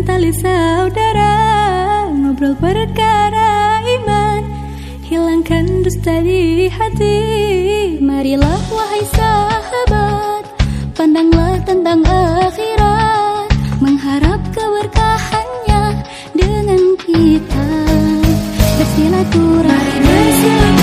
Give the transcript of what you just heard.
Tali saudara Ngobrol perkara iman. Hilangkan dusta di hati Marilah wahai sahabat Pandanglah tentang akhirat Mengharap keberkahannya Dengan kita. Bersilaturahmi.